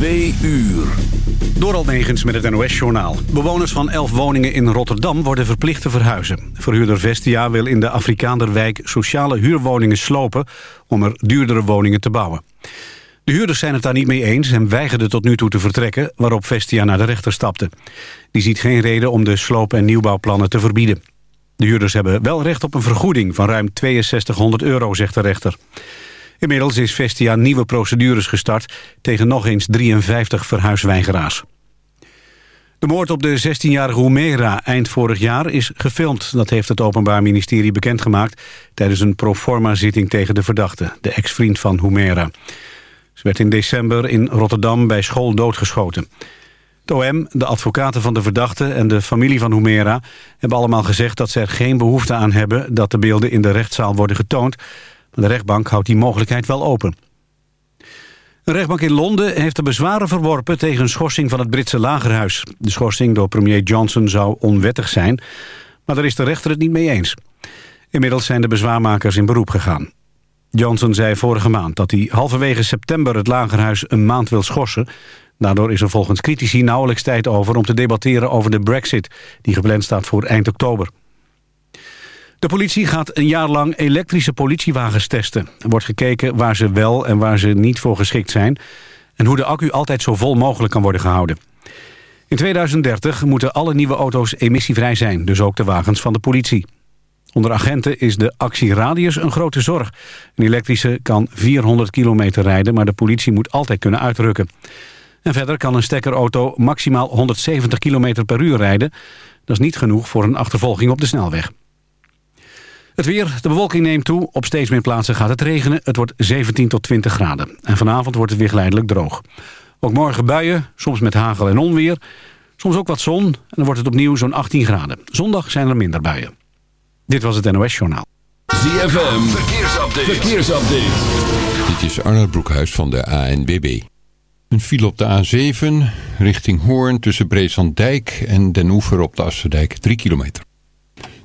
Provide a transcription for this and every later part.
Twee uur. Door Negens met het NOS-journaal. Bewoners van elf woningen in Rotterdam worden verplicht te verhuizen. Verhuurder Vestia wil in de Afrikaanderwijk sociale huurwoningen slopen... om er duurdere woningen te bouwen. De huurders zijn het daar niet mee eens en weigerden tot nu toe te vertrekken... waarop Vestia naar de rechter stapte. Die ziet geen reden om de sloop- en nieuwbouwplannen te verbieden. De huurders hebben wel recht op een vergoeding van ruim 6200 euro, zegt de rechter. Inmiddels is Vestia nieuwe procedures gestart... tegen nog eens 53 verhuisweigeraars. De moord op de 16-jarige Humera eind vorig jaar is gefilmd. Dat heeft het Openbaar Ministerie bekendgemaakt... tijdens een proforma-zitting tegen de verdachte, de ex-vriend van Humera. Ze werd in december in Rotterdam bij school doodgeschoten. Het OM, de advocaten van de verdachte en de familie van Humera... hebben allemaal gezegd dat ze er geen behoefte aan hebben... dat de beelden in de rechtszaal worden getoond... De rechtbank houdt die mogelijkheid wel open. Een rechtbank in Londen heeft de bezwaren verworpen tegen een schorsing van het Britse lagerhuis. De schorsing door premier Johnson zou onwettig zijn, maar daar is de rechter het niet mee eens. Inmiddels zijn de bezwaarmakers in beroep gegaan. Johnson zei vorige maand dat hij halverwege september het lagerhuis een maand wil schorsen. Daardoor is er volgens critici nauwelijks tijd over om te debatteren over de brexit, die gepland staat voor eind oktober. De politie gaat een jaar lang elektrische politiewagens testen. Er wordt gekeken waar ze wel en waar ze niet voor geschikt zijn... en hoe de accu altijd zo vol mogelijk kan worden gehouden. In 2030 moeten alle nieuwe auto's emissievrij zijn, dus ook de wagens van de politie. Onder agenten is de actieradius een grote zorg. Een elektrische kan 400 kilometer rijden, maar de politie moet altijd kunnen uitrukken. En verder kan een stekkerauto maximaal 170 km per uur rijden. Dat is niet genoeg voor een achtervolging op de snelweg. Het weer, de bewolking neemt toe. Op steeds meer plaatsen gaat het regenen. Het wordt 17 tot 20 graden. En vanavond wordt het weer geleidelijk droog. Ook morgen buien, soms met hagel en onweer. Soms ook wat zon en dan wordt het opnieuw zo'n 18 graden. Zondag zijn er minder buien. Dit was het NOS Journaal. ZFM, verkeersupdate. verkeersupdate. Dit is Arnold Broekhuis van de ANBB. Een file op de A7 richting Hoorn tussen Breeslanddijk en Den Oever op de Asserdijk 3 kilometer.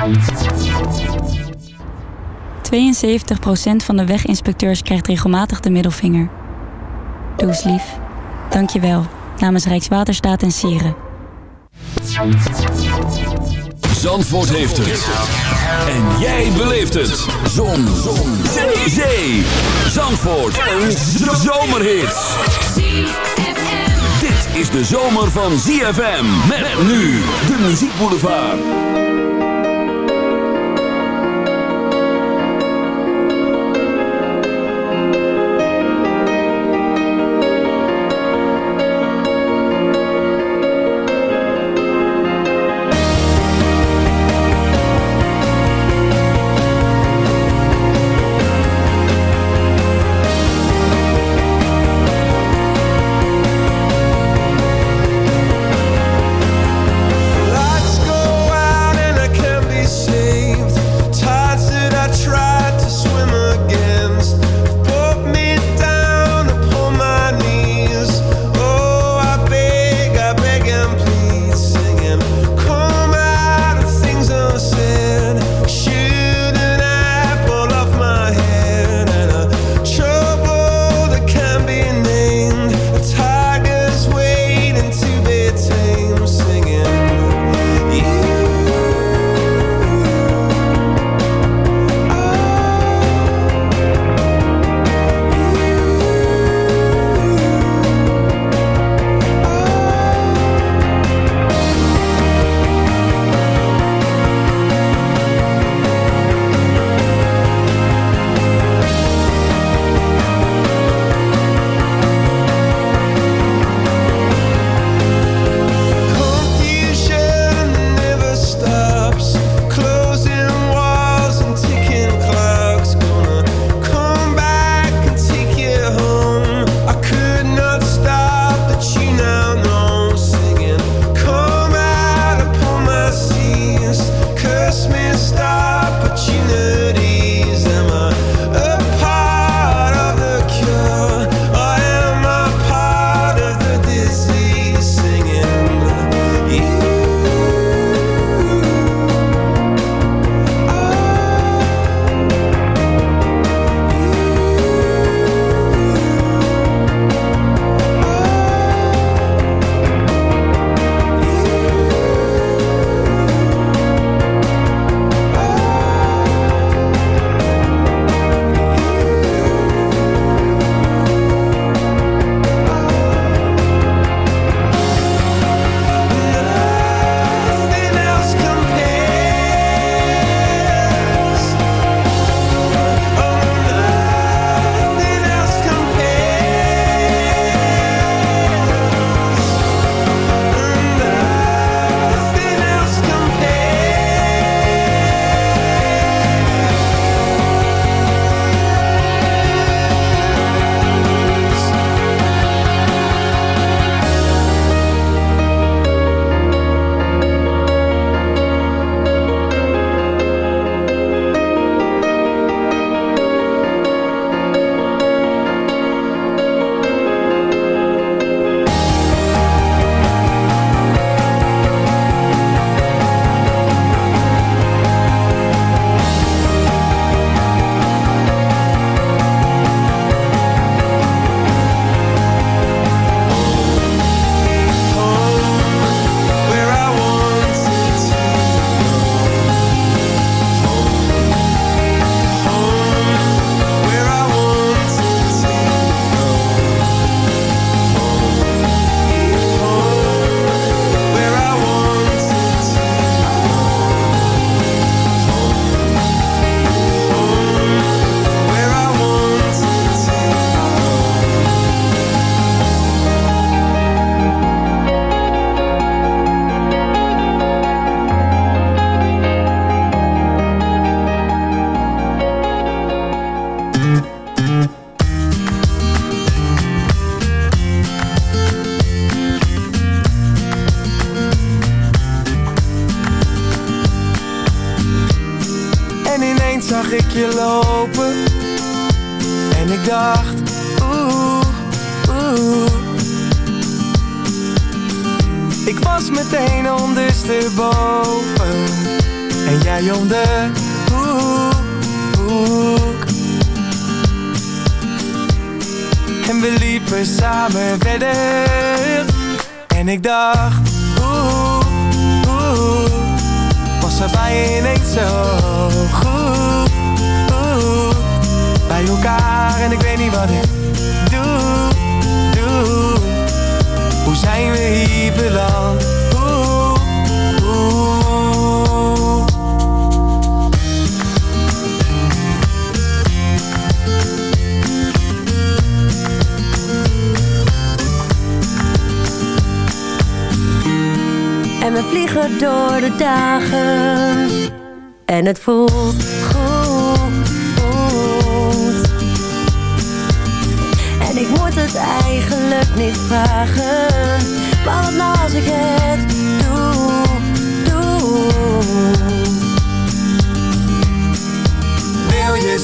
72% van de weginspecteurs krijgt regelmatig de middelvinger. Doe eens lief. Dank je wel. Namens Rijkswaterstaat en Sieren. Zandvoort heeft het. En jij beleeft het. Zon. Zon. Zee. Zee. Zandvoort. Een zomerhit. Dit is de zomer van ZFM. Met nu de muziekboulevard.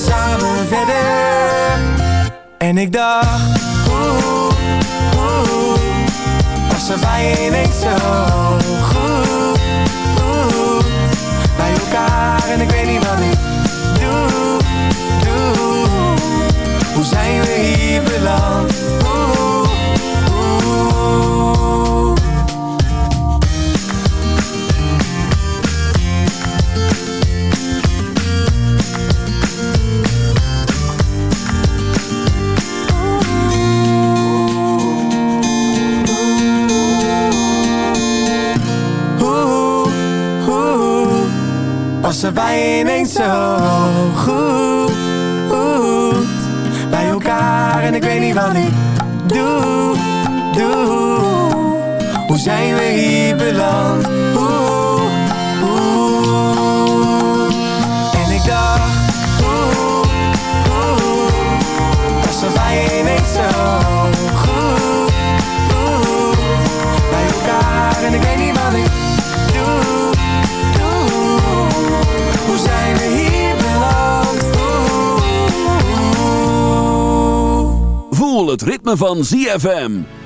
Samen verder? En ik dacht, oeh, oeh was er bij ineens zo goed, goed Bij elkaar en ik weet niet wat ik doe, doe. Hoe zijn we hier beland, bij ineens zo goed, Bij elkaar. En ik weet niet wat ik doe, doe. Hoe zijn we hier beland, oeh, oeh. En ik dacht, oeh, oeh. Er bij ineens zo van ZFM.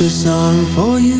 a song for you.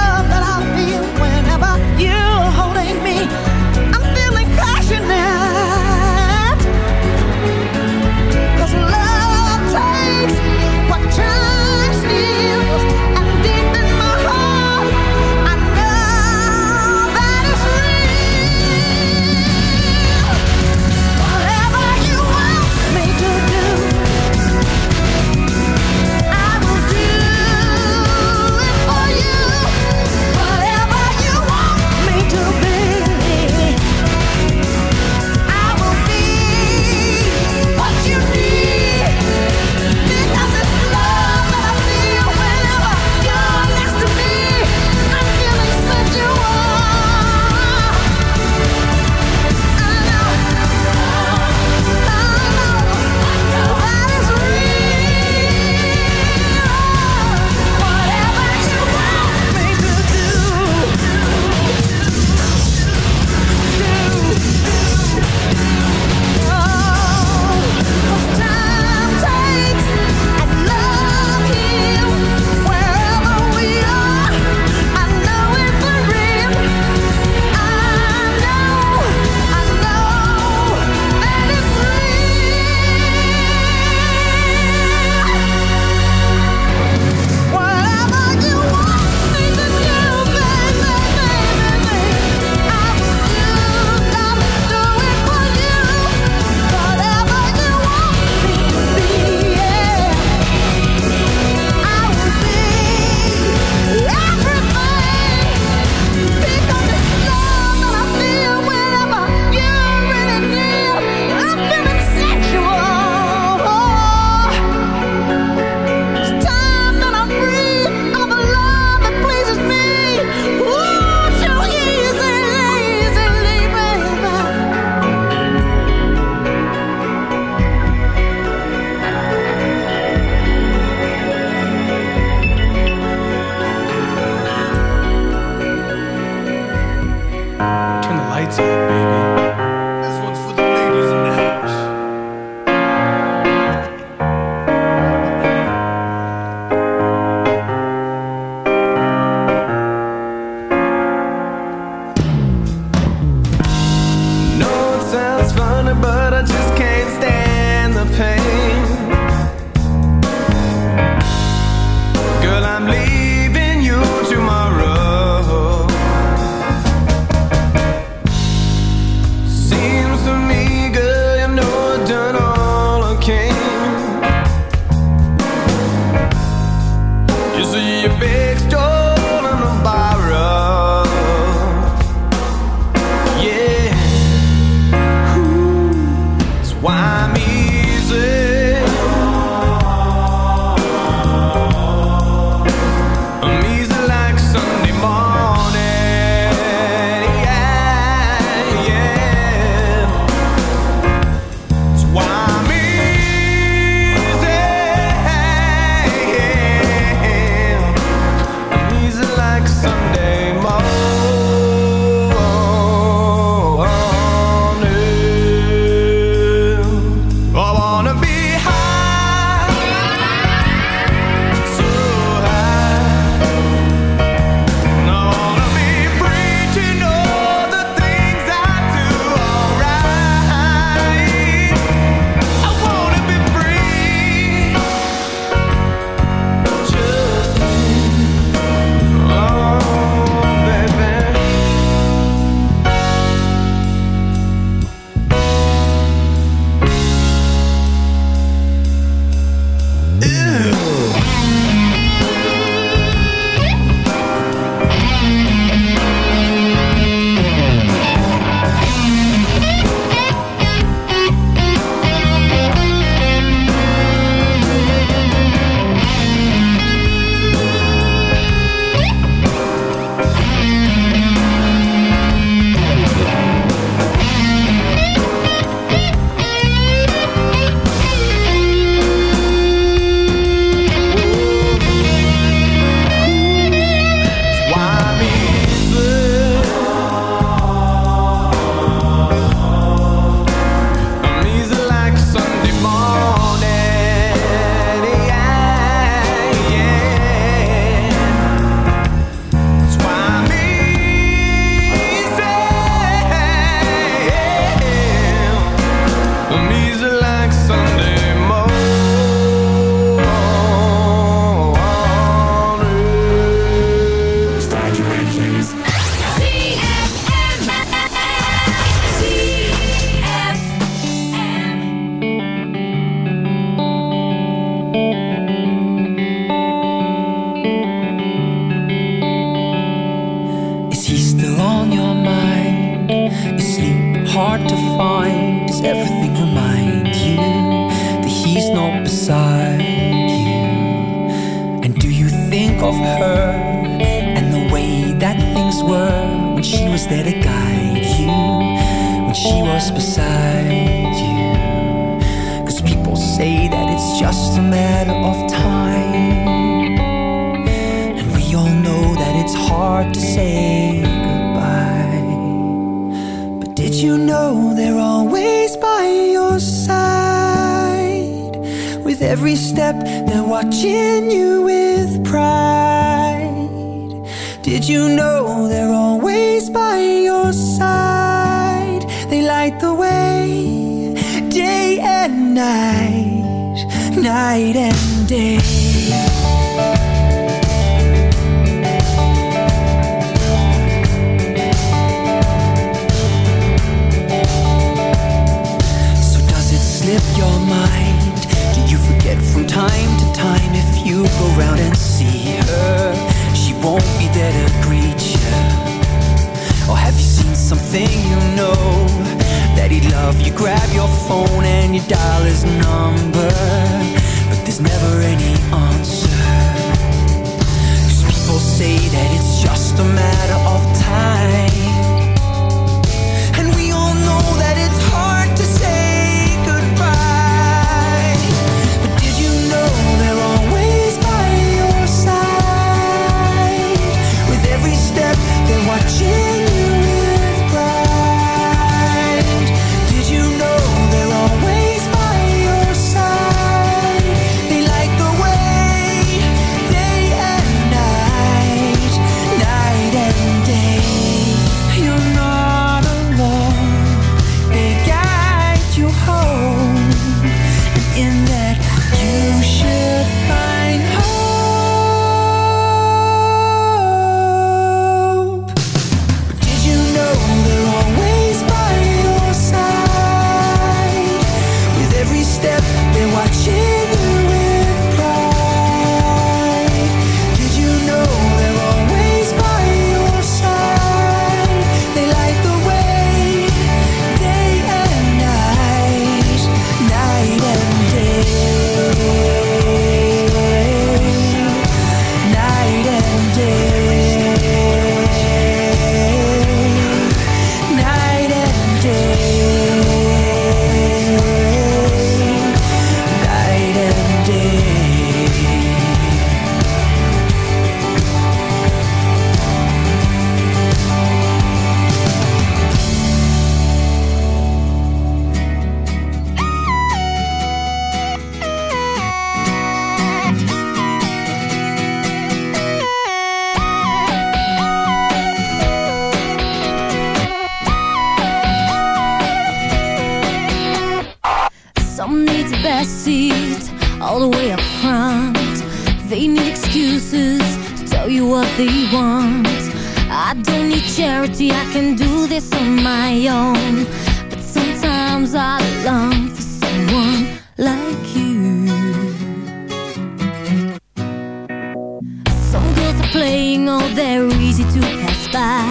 know they're easy to pass by.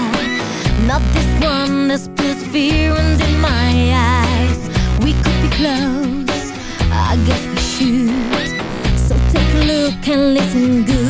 Not this one that spills fear in my eyes. We could be close, I guess we should. So take a look and listen good.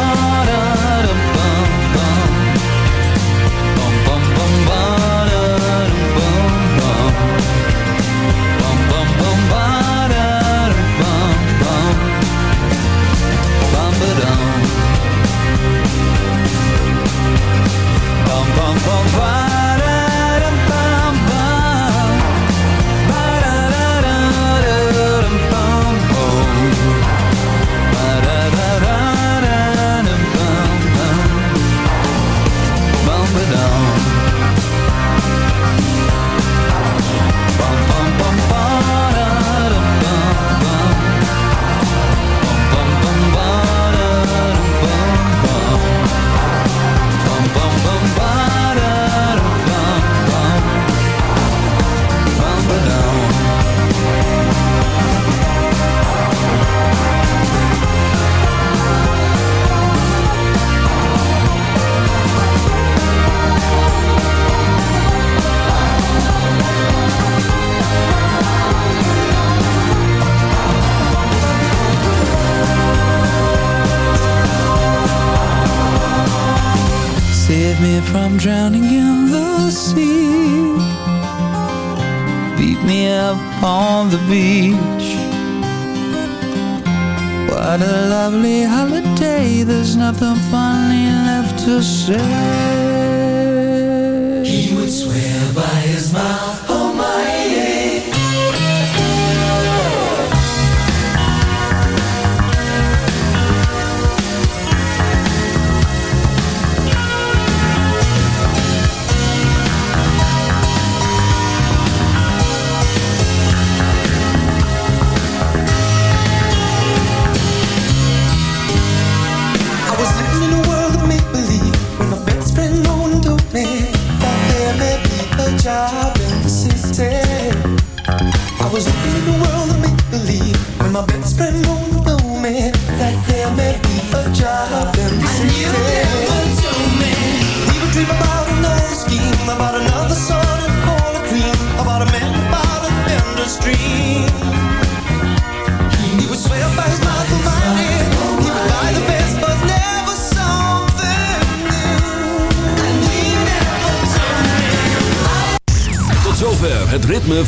yourself